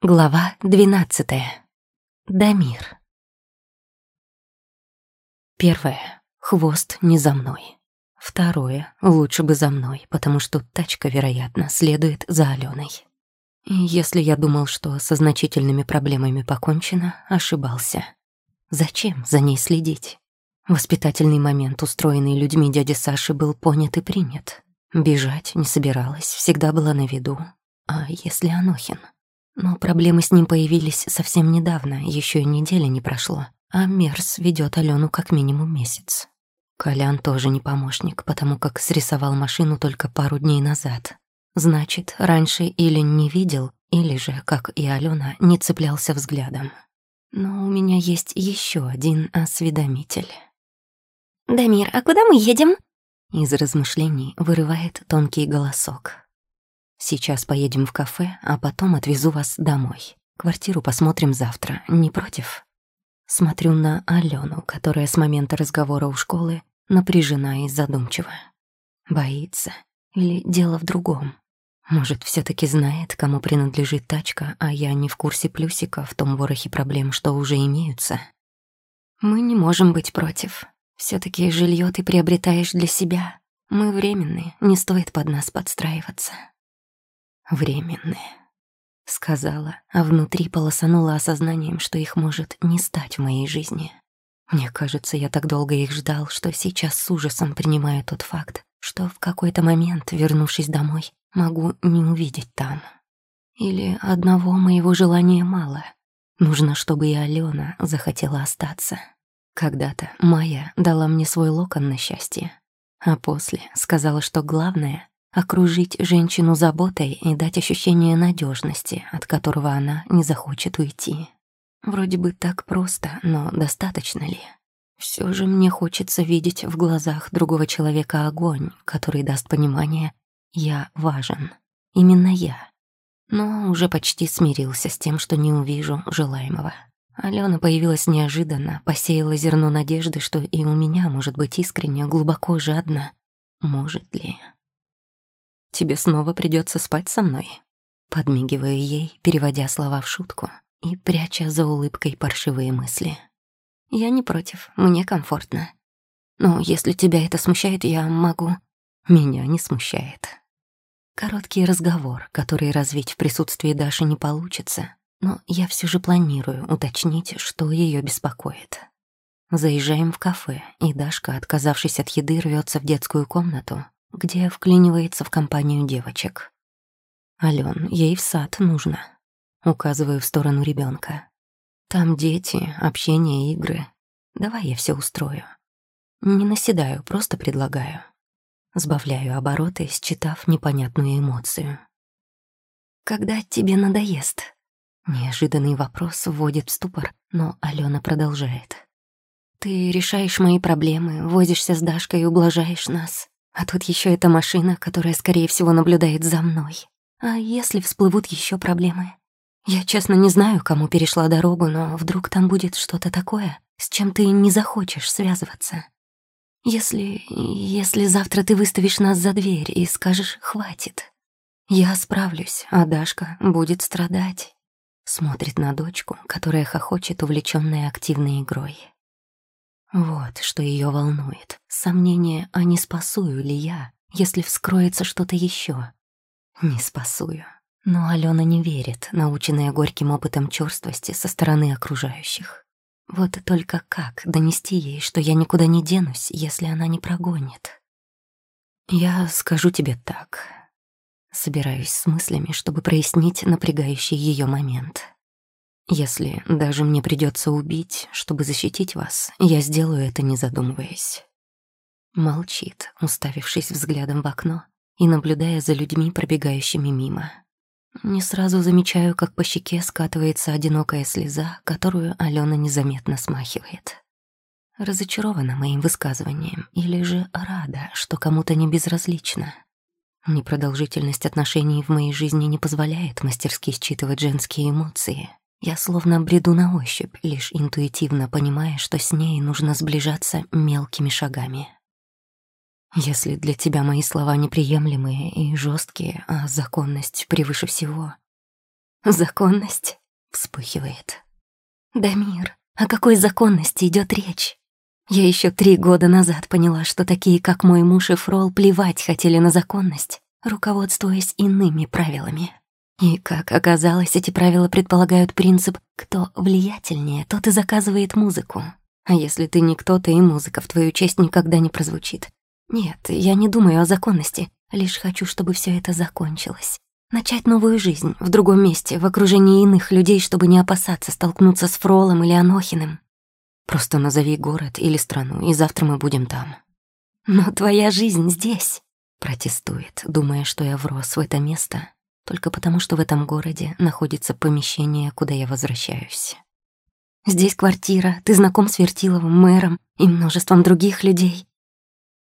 Глава двенадцатая. Дамир. Первое. Хвост не за мной. Второе. Лучше бы за мной, потому что тачка, вероятно, следует за Аленой. И если я думал, что со значительными проблемами покончено, ошибался. Зачем за ней следить? Воспитательный момент, устроенный людьми дяди Саши, был понят и принят. Бежать не собиралась, всегда была на виду. А если Анохин? Но проблемы с ним появились совсем недавно, еще и недели не прошло. А Мерс ведет Алену как минимум месяц. Колян тоже не помощник, потому как срисовал машину только пару дней назад. Значит, раньше или не видел, или же, как и Алена, не цеплялся взглядом. Но у меня есть еще один осведомитель. «Дамир, а куда мы едем?» Из размышлений вырывает тонкий голосок. Сейчас поедем в кафе, а потом отвезу вас домой. Квартиру посмотрим завтра. Не против? Смотрю на Алену, которая с момента разговора у школы напряжена и задумчива. Боится? Или дело в другом? Может, все таки знает, кому принадлежит тачка, а я не в курсе плюсика в том ворохе проблем, что уже имеются? Мы не можем быть против. все таки жилье ты приобретаешь для себя. Мы временные, не стоит под нас подстраиваться временные», — сказала, а внутри полосанула осознанием, что их может не стать в моей жизни. Мне кажется, я так долго их ждал, что сейчас с ужасом принимаю тот факт, что в какой-то момент, вернувшись домой, могу не увидеть там. Или одного моего желания мало. Нужно, чтобы и Алена захотела остаться. Когда-то Майя дала мне свой локон на счастье, а после сказала, что главное окружить женщину заботой и дать ощущение надежности, от которого она не захочет уйти. Вроде бы так просто, но достаточно ли? Все же мне хочется видеть в глазах другого человека огонь, который даст понимание «я важен». Именно я. Но уже почти смирился с тем, что не увижу желаемого. Алена появилась неожиданно, посеяла зерно надежды, что и у меня может быть искренне, глубоко жадно. Может ли? Тебе снова придется спать со мной». Подмигиваю ей, переводя слова в шутку и пряча за улыбкой паршивые мысли. «Я не против, мне комфортно. Но если тебя это смущает, я могу...» «Меня не смущает». Короткий разговор, который развить в присутствии Даши не получится, но я все же планирую уточнить, что ее беспокоит. Заезжаем в кафе, и Дашка, отказавшись от еды, рвется в детскую комнату, где вклинивается в компанию девочек. «Алён, ей в сад нужно», — указываю в сторону ребенка. «Там дети, общение, игры. Давай я все устрою». Не наседаю, просто предлагаю. Сбавляю обороты, считав непонятную эмоцию. «Когда тебе надоест?» Неожиданный вопрос вводит в ступор, но Алена продолжает. «Ты решаешь мои проблемы, возишься с Дашкой и ублажаешь нас. А тут еще эта машина, которая, скорее всего, наблюдает за мной. А если всплывут еще проблемы? Я, честно, не знаю, кому перешла дорогу, но вдруг там будет что-то такое, с чем ты не захочешь связываться. Если... если завтра ты выставишь нас за дверь и скажешь «хватит», я справлюсь, а Дашка будет страдать. Смотрит на дочку, которая хохочет, увлечённая активной игрой. Вот что ее волнует. Сомнение, а не спасую ли я, если вскроется что-то еще. Не спасую. Но Алена не верит, наученная горьким опытом черствости со стороны окружающих. Вот только как донести ей, что я никуда не денусь, если она не прогонит? Я скажу тебе так. Собираюсь с мыслями, чтобы прояснить напрягающий ее момент. Если даже мне придется убить, чтобы защитить вас, я сделаю это, не задумываясь. Молчит, уставившись взглядом в окно и наблюдая за людьми, пробегающими мимо. Не сразу замечаю, как по щеке скатывается одинокая слеза, которую Алена незаметно смахивает. Разочарована моим высказыванием или же рада, что кому-то не безразлично. Непродолжительность отношений в моей жизни не позволяет мастерски считывать женские эмоции, я словно бреду на ощупь, лишь интуитивно понимая, что с ней нужно сближаться мелкими шагами. Если для тебя мои слова неприемлемые и жесткие, а законность превыше всего, Законность вспыхивает. Дамир, о какой законности идет речь? Я еще три года назад поняла, что такие, как мой муж и Фрол, плевать хотели на законность, руководствуясь иными правилами. И, как оказалось, эти правила предполагают принцип «кто влиятельнее, тот и заказывает музыку». А если ты никто, то и музыка в твою честь никогда не прозвучит. Нет, я не думаю о законности, лишь хочу, чтобы все это закончилось. Начать новую жизнь в другом месте, в окружении иных людей, чтобы не опасаться столкнуться с Фролом или Анохиным. Просто назови город или страну, и завтра мы будем там. Но твоя жизнь здесь, протестует, думая, что я врос в это место, только потому, что в этом городе находится помещение, куда я возвращаюсь. Здесь квартира, ты знаком с Вертиловым, мэром и множеством других людей.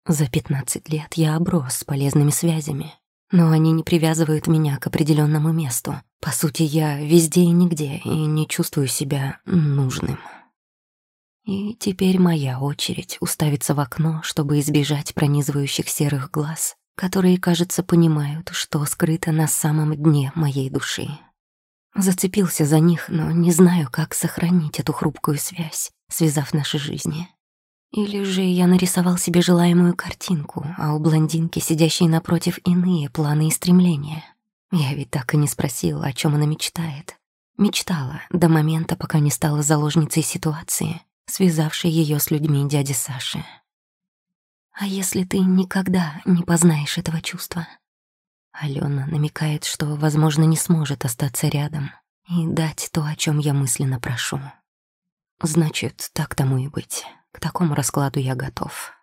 За пятнадцать лет я оброс полезными связями, но они не привязывают меня к определенному месту. По сути, я везде и нигде, и не чувствую себя нужным. И теперь моя очередь уставиться в окно, чтобы избежать пронизывающих серых глаз, которые, кажется, понимают, что скрыто на самом дне моей души. Зацепился за них, но не знаю, как сохранить эту хрупкую связь, связав наши жизни. Или же я нарисовал себе желаемую картинку, а у блондинки, сидящей напротив, иные планы и стремления. Я ведь так и не спросил, о чем она мечтает. Мечтала до момента, пока не стала заложницей ситуации, связавшей ее с людьми дяди Саши. А если ты никогда не познаешь этого чувства? Алена намекает, что, возможно, не сможет остаться рядом и дать то, о чем я мысленно прошу. Значит, так тому и быть. К такому раскладу я готов.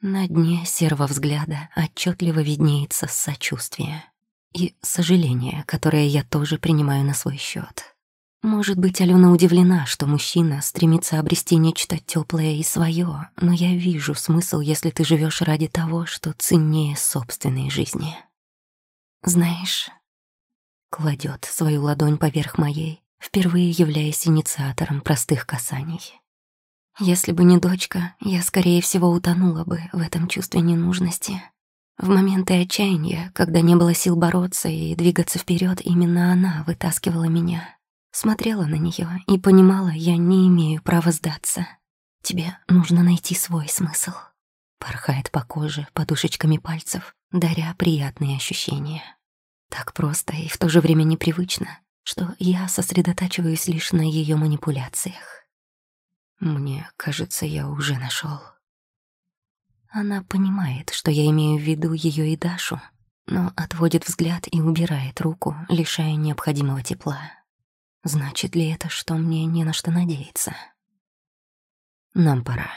На дне серого взгляда отчетливо виднеется сочувствие и сожаление, которое я тоже принимаю на свой счет. Может быть, Алена удивлена, что мужчина стремится обрести нечто теплое и свое, но я вижу смысл, если ты живешь ради того, что ценнее собственной жизни. Знаешь, кладет свою ладонь поверх моей, впервые являясь инициатором простых касаний. Если бы не дочка, я, скорее всего, утонула бы в этом чувстве ненужности. В моменты отчаяния, когда не было сил бороться и двигаться вперед, именно она вытаскивала меня. Смотрела на нее и понимала, я не имею права сдаться. Тебе нужно найти свой смысл. Порхает по коже подушечками пальцев, даря приятные ощущения. Так просто и в то же время непривычно, что я сосредотачиваюсь лишь на ее манипуляциях. Мне кажется, я уже нашел. Она понимает, что я имею в виду ее и Дашу, но отводит взгляд и убирает руку, лишая необходимого тепла. Значит ли это, что мне не на что надеяться? Нам пора.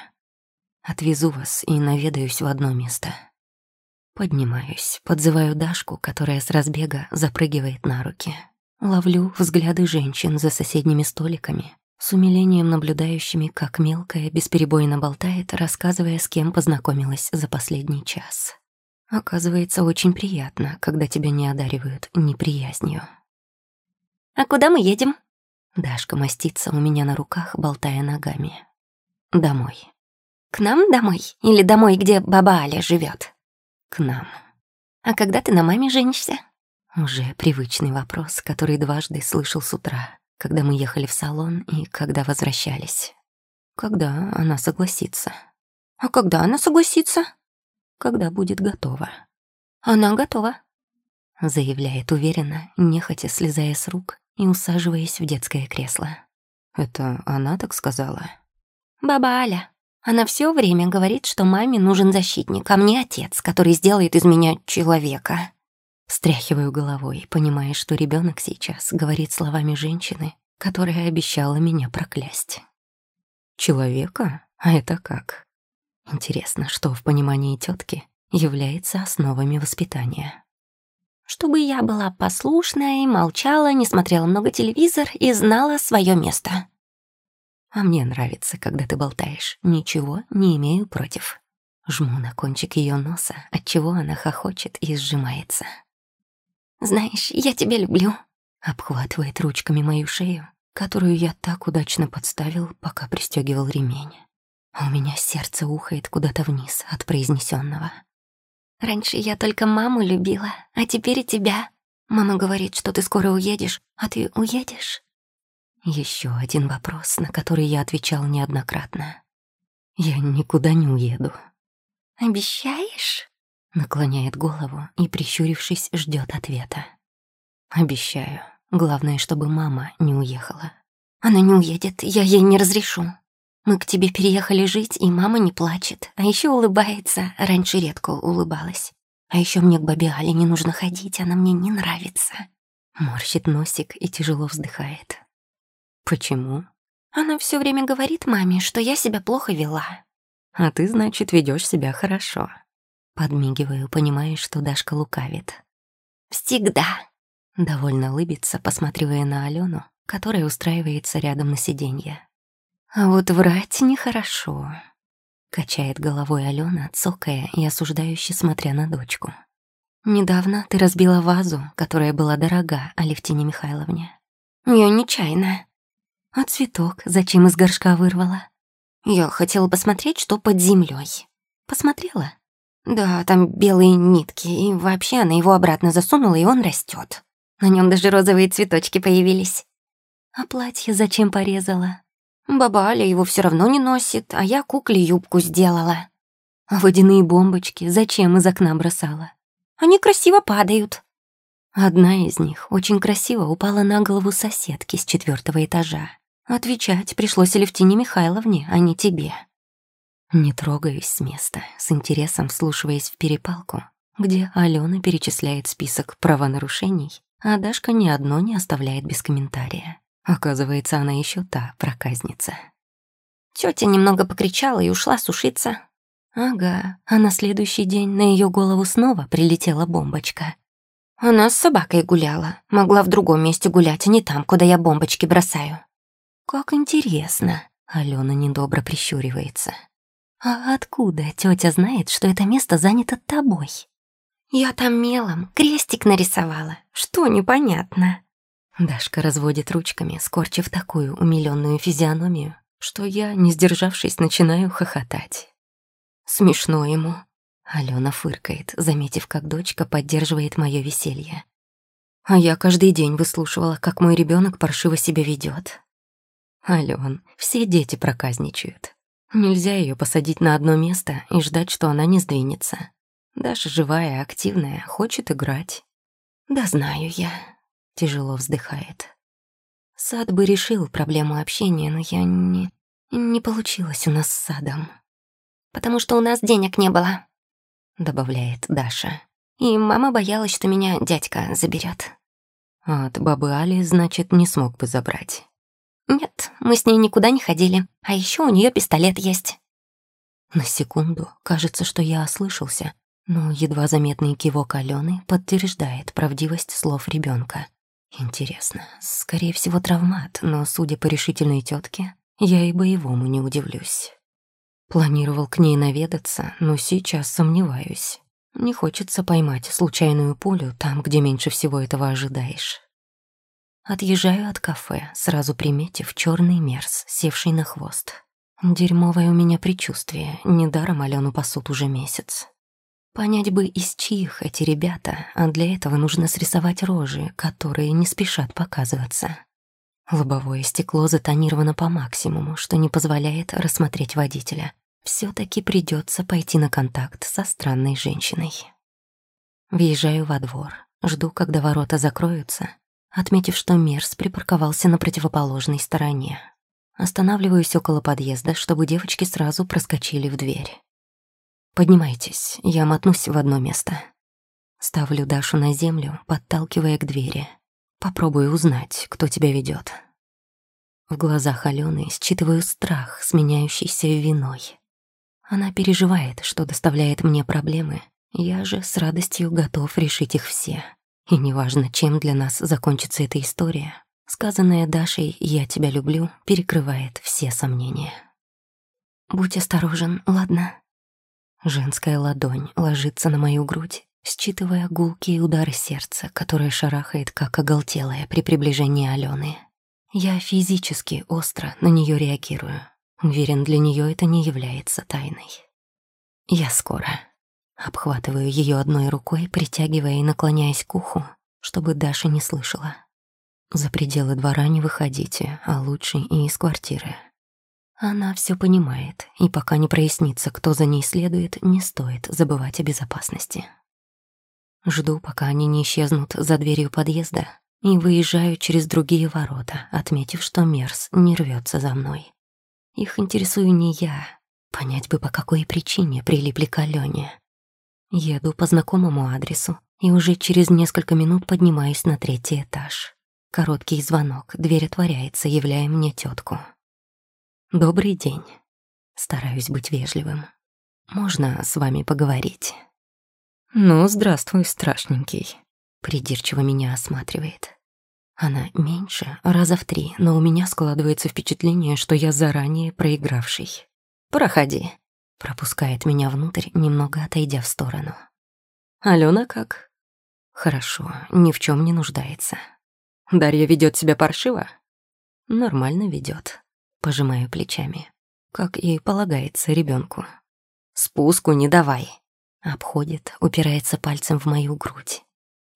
Отвезу вас и наведаюсь в одно место. Поднимаюсь, подзываю Дашку, которая с разбега запрыгивает на руки. Ловлю взгляды женщин за соседними столиками, с умилением наблюдающими, как мелкая бесперебойно болтает, рассказывая, с кем познакомилась за последний час. Оказывается, очень приятно, когда тебя не одаривают неприязнью. «А куда мы едем?» Дашка мастится у меня на руках, болтая ногами. «Домой». «К нам домой? Или домой, где баба Аля живет? «К нам». «А когда ты на маме женишься?» Уже привычный вопрос, который дважды слышал с утра, когда мы ехали в салон и когда возвращались. Когда она согласится. «А когда она согласится?» «Когда будет готова». «Она готова», — заявляет уверенно, нехотя слезая с рук и усаживаясь в детское кресло. «Это она так сказала?» «Баба Аля. Она все время говорит, что маме нужен защитник, а мне отец, который сделает из меня человека». Стряхиваю головой, понимая, что ребенок сейчас говорит словами женщины, которая обещала меня проклясть. «Человека? А это как?» Интересно, что в понимании тетки является основами воспитания чтобы я была послушная и молчала, не смотрела много телевизор и знала свое место. А мне нравится, когда ты болтаешь. Ничего не имею против. Жму на кончик ее носа, отчего она хохочет и сжимается. «Знаешь, я тебя люблю», — обхватывает ручками мою шею, которую я так удачно подставил, пока пристегивал ремень. А у меня сердце ухает куда-то вниз от произнесенного. Раньше я только маму любила, а теперь и тебя. Мама говорит, что ты скоро уедешь, а ты уедешь?» Еще один вопрос, на который я отвечал неоднократно. «Я никуда не уеду». «Обещаешь?» Наклоняет голову и, прищурившись, ждет ответа. «Обещаю. Главное, чтобы мама не уехала». «Она не уедет, я ей не разрешу. Мы к тебе переехали жить, и мама не плачет, а еще улыбается. Раньше редко улыбалась. А еще мне к бабе Але не нужно ходить, она мне не нравится». Морщит носик и тяжело вздыхает. «Почему?» «Она все время говорит маме, что я себя плохо вела». «А ты, значит, ведешь себя хорошо». Подмигиваю, понимая, что Дашка лукавит. «Всегда». Довольно улыбится, посматривая на Алену, которая устраивается рядом на сиденье. «А вот врать нехорошо», Качает головой Алена, цокая и осуждающе смотря на дочку. «Недавно ты разбила вазу, которая была дорога Алевтине Михайловне». «Я нечаянно». «А цветок зачем из горшка вырвала?» «Я хотела посмотреть, что под землей. «Посмотрела?» «Да, там белые нитки, и вообще она его обратно засунула, и он растет. На нем даже розовые цветочки появились». «А платье зачем порезала?» Баба Аля его все равно не носит, а я кукле юбку сделала. А водяные бомбочки зачем из окна бросала? Они красиво падают. Одна из них очень красиво упала на голову соседки с четвертого этажа. Отвечать пришлось Левтине Михайловне, а не тебе. Не трогаюсь с места, с интересом вслушиваясь в перепалку, где Алена перечисляет список правонарушений, а Дашка ни одно не оставляет без комментария. Оказывается, она еще та проказница. Тетя немного покричала и ушла сушиться. Ага, а на следующий день на ее голову снова прилетела бомбочка. Она с собакой гуляла. Могла в другом месте гулять, а не там, куда я бомбочки бросаю. Как интересно. Алена недобро прищуривается. А откуда тетя знает, что это место занято тобой? Я там мелом крестик нарисовала. Что непонятно? Дашка разводит ручками, скорчив такую умилённую физиономию, что я, не сдержавшись, начинаю хохотать. Смешно ему. Алена фыркает, заметив, как дочка поддерживает моё веселье. А я каждый день выслушивала, как мой ребёнок паршиво себя ведёт. Ален, все дети проказничают. Нельзя её посадить на одно место и ждать, что она не сдвинется. Даша живая, активная, хочет играть. Да знаю я, Тяжело вздыхает. Сад бы решил проблему общения, но я не... Не получилось у нас с садом. «Потому что у нас денег не было», — добавляет Даша. «И мама боялась, что меня дядька заберет. От бабы Али, значит, не смог бы забрать. Нет, мы с ней никуда не ходили, а еще у нее пистолет есть. На секунду кажется, что я ослышался, но едва заметный кивок Алены подтверждает правдивость слов ребенка. Интересно, скорее всего, травмат, но, судя по решительной тетке, я и боевому не удивлюсь. Планировал к ней наведаться, но сейчас сомневаюсь. Не хочется поймать случайную пулю там, где меньше всего этого ожидаешь. Отъезжаю от кафе, сразу приметив черный мерз, севший на хвост. Дерьмовое у меня предчувствие, недаром Алену пасут уже месяц. Понять бы, из чьих эти ребята, а для этого нужно срисовать рожи, которые не спешат показываться. Лобовое стекло затонировано по максимуму, что не позволяет рассмотреть водителя. все таки придется пойти на контакт со странной женщиной. Въезжаю во двор, жду, когда ворота закроются, отметив, что Мерс припарковался на противоположной стороне. Останавливаюсь около подъезда, чтобы девочки сразу проскочили в дверь. Поднимайтесь, я мотнусь в одно место. Ставлю Дашу на землю, подталкивая к двери. Попробую узнать, кто тебя ведет. В глазах Алены считываю страх, сменяющийся виной. Она переживает, что доставляет мне проблемы. Я же с радостью готов решить их все. И неважно, чем для нас закончится эта история, сказанная Дашей «я тебя люблю» перекрывает все сомнения. «Будь осторожен, ладно?» Женская ладонь ложится на мою грудь, считывая гулкие удары сердца, которое шарахает, как оголтелое при приближении Алены. Я физически остро на нее реагирую. Уверен, для нее это не является тайной. Я скоро. Обхватываю ее одной рукой, притягивая и наклоняясь к уху, чтобы Даша не слышала. За пределы двора не выходите, а лучше и из квартиры. Она все понимает, и пока не прояснится, кто за ней следует, не стоит забывать о безопасности. Жду, пока они не исчезнут за дверью подъезда, и выезжаю через другие ворота, отметив, что Мерс не рвется за мной. Их интересую не я. Понять бы, по какой причине прилипли к Алёне. Еду по знакомому адресу и уже через несколько минут поднимаюсь на третий этаж. Короткий звонок, дверь отворяется, являя мне тетку. «Добрый день». Стараюсь быть вежливым. «Можно с вами поговорить?» «Ну, здравствуй, страшненький», — придирчиво меня осматривает. Она меньше, раза в три, но у меня складывается впечатление, что я заранее проигравший. «Проходи», — пропускает меня внутрь, немного отойдя в сторону. «Алена как?» «Хорошо, ни в чем не нуждается». «Дарья ведет себя паршиво?» «Нормально ведет. Пожимаю плечами, как и полагается ребенку. «Спуску не давай», — обходит, упирается пальцем в мою грудь.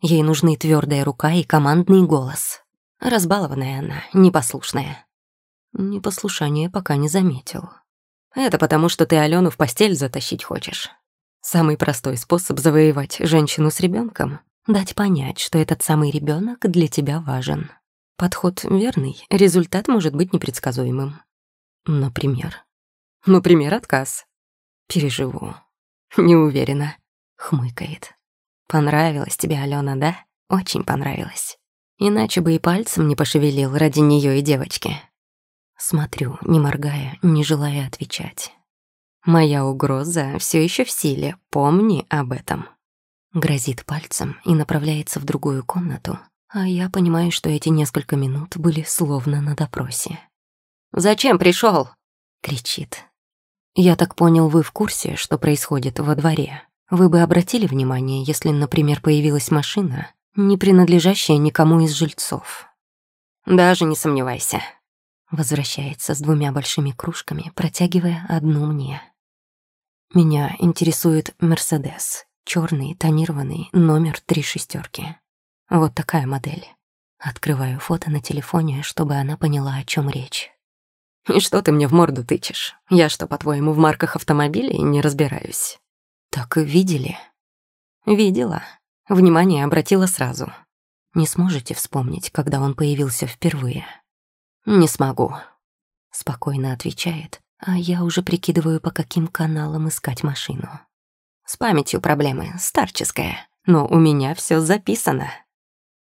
Ей нужны твердая рука и командный голос. Разбалованная она, непослушная. Непослушание пока не заметил. Это потому, что ты Алену в постель затащить хочешь. Самый простой способ завоевать женщину с ребенком — дать понять, что этот самый ребенок для тебя важен. Подход верный, результат может быть непредсказуемым. Например. Например, отказ. Переживу. Не уверена. Хмыкает. Понравилась тебе, Алена, да? Очень понравилась. Иначе бы и пальцем не пошевелил ради нее и девочки. Смотрю, не моргая, не желая отвечать. Моя угроза все еще в силе, помни об этом. Грозит пальцем и направляется в другую комнату, а я понимаю, что эти несколько минут были словно на допросе. «Зачем пришел? кричит. «Я так понял, вы в курсе, что происходит во дворе?» Вы бы обратили внимание, если, например, появилась машина, не принадлежащая никому из жильцов? Даже не сомневайся. Возвращается с двумя большими кружками, протягивая одну мне. Меня интересует Мерседес. черный тонированный, номер три шестерки. Вот такая модель. Открываю фото на телефоне, чтобы она поняла, о чем речь. «И что ты мне в морду тычешь? Я что, по-твоему, в марках автомобилей не разбираюсь?» «Так и видели?» «Видела. Внимание обратила сразу. Не сможете вспомнить, когда он появился впервые?» «Не смогу», — спокойно отвечает, а я уже прикидываю, по каким каналам искать машину. «С памятью проблемы, старческая, но у меня все записано».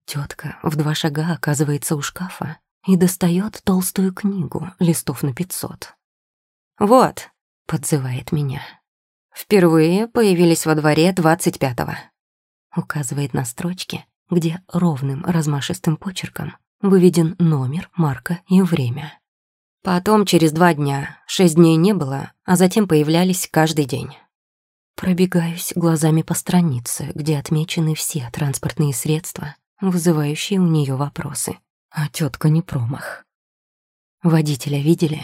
Тетка в два шага оказывается у шкафа и достает толстую книгу, листов на пятьсот. «Вот», — подзывает меня. Впервые появились во дворе 25-го. Указывает на строчке, где ровным размашистым почерком выведен номер, марка и время. Потом через два дня, шесть дней не было, а затем появлялись каждый день. Пробегаюсь глазами по странице, где отмечены все транспортные средства, вызывающие у нее вопросы. А тетка не промах. Водителя видели?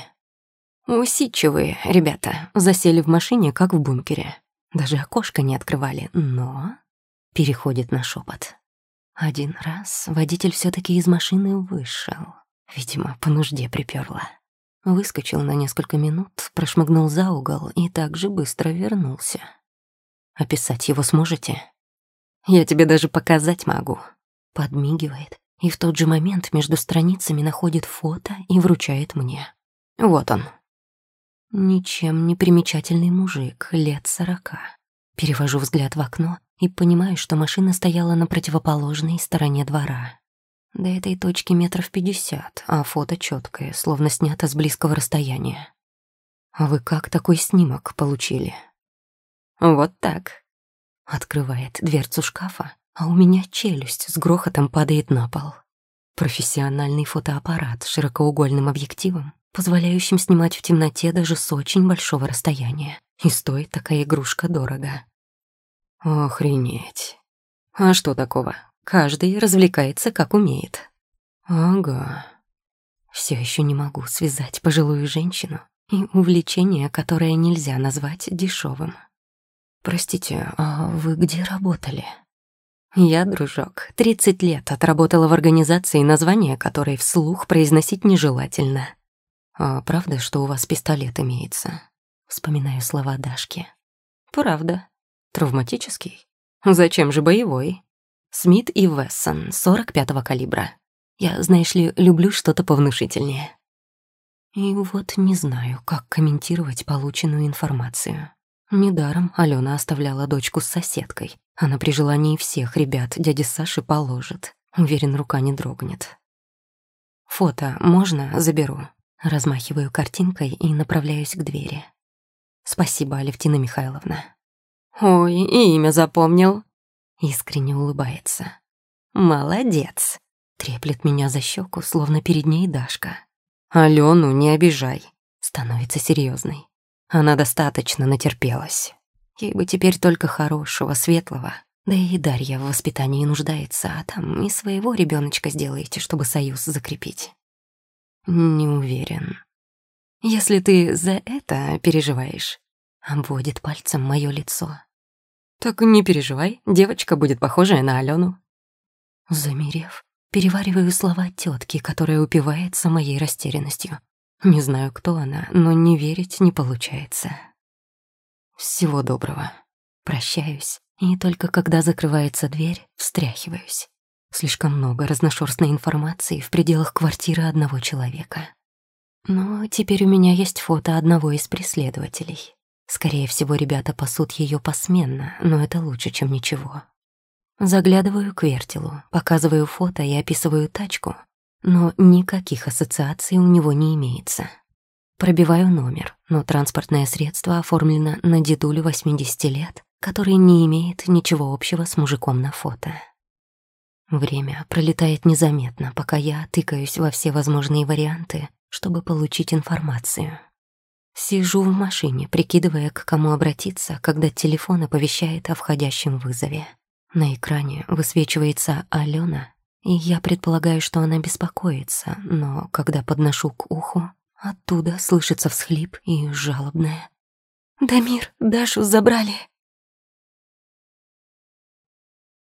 Усидчивые ребята засели в машине, как в бункере. Даже окошко не открывали, но... Переходит на шепот. Один раз водитель все таки из машины вышел. Видимо, по нужде припёрло. Выскочил на несколько минут, прошмыгнул за угол и так же быстро вернулся. «Описать его сможете?» «Я тебе даже показать могу», — подмигивает, и в тот же момент между страницами находит фото и вручает мне. «Вот он». Ничем не примечательный мужик, лет сорока. Перевожу взгляд в окно и понимаю, что машина стояла на противоположной стороне двора. До этой точки метров пятьдесят, а фото четкое, словно снято с близкого расстояния. «А вы как такой снимок получили?» «Вот так», — открывает дверцу шкафа, а у меня челюсть с грохотом падает на пол. Профессиональный фотоаппарат с широкоугольным объективом позволяющим снимать в темноте даже с очень большого расстояния. И стоит такая игрушка дорого. Охренеть. А что такого? Каждый развлекается как умеет. Ага. Все еще не могу связать пожилую женщину и увлечение, которое нельзя назвать дешевым. Простите, а вы где работали? Я, дружок, 30 лет отработала в организации, название которой вслух произносить нежелательно. А правда, что у вас пистолет имеется? Вспоминаю слова Дашки. Правда. Травматический? Зачем же боевой? Смит и Вессон, 45-го калибра. Я, знаешь ли, люблю что-то повнушительнее. И вот не знаю, как комментировать полученную информацию. Недаром Алена оставляла дочку с соседкой. Она при желании всех ребят дяди Саши положит. Уверен, рука не дрогнет. «Фото можно? Заберу». Размахиваю картинкой и направляюсь к двери. «Спасибо, Алевтина Михайловна». «Ой, и имя запомнил», Искренне улыбается. «Молодец!» Треплет меня за щеку, словно перед ней Дашка. «Алену не обижай!» Становится серьезной. Она достаточно натерпелась. Ей бы теперь только хорошего, светлого. Да и Дарья в воспитании нуждается, а там и своего ребеночка сделаете, чтобы союз закрепить. Не уверен. Если ты за это переживаешь, обводит пальцем мое лицо. «Так не переживай, девочка будет похожая на Алену». Замерев, перевариваю слова тетки, которая упивается моей растерянностью. Не знаю, кто она, но не верить не получается. Всего доброго. Прощаюсь, и только когда закрывается дверь, встряхиваюсь. Слишком много разношерстной информации в пределах квартиры одного человека. Но теперь у меня есть фото одного из преследователей. Скорее всего, ребята пасут ее посменно, но это лучше, чем ничего. Заглядываю к вертелу, показываю фото и описываю тачку, но никаких ассоциаций у него не имеется. Пробиваю номер, но транспортное средство оформлено на дедулю 80 лет, который не имеет ничего общего с мужиком на фото. Время пролетает незаметно, пока я тыкаюсь во все возможные варианты, чтобы получить информацию. Сижу в машине, прикидывая, к кому обратиться, когда телефон оповещает о входящем вызове. На экране высвечивается Алена, и я предполагаю, что она беспокоится, но когда подношу к уху, оттуда слышится всхлип и жалобное. «Дамир, Дашу забрали!»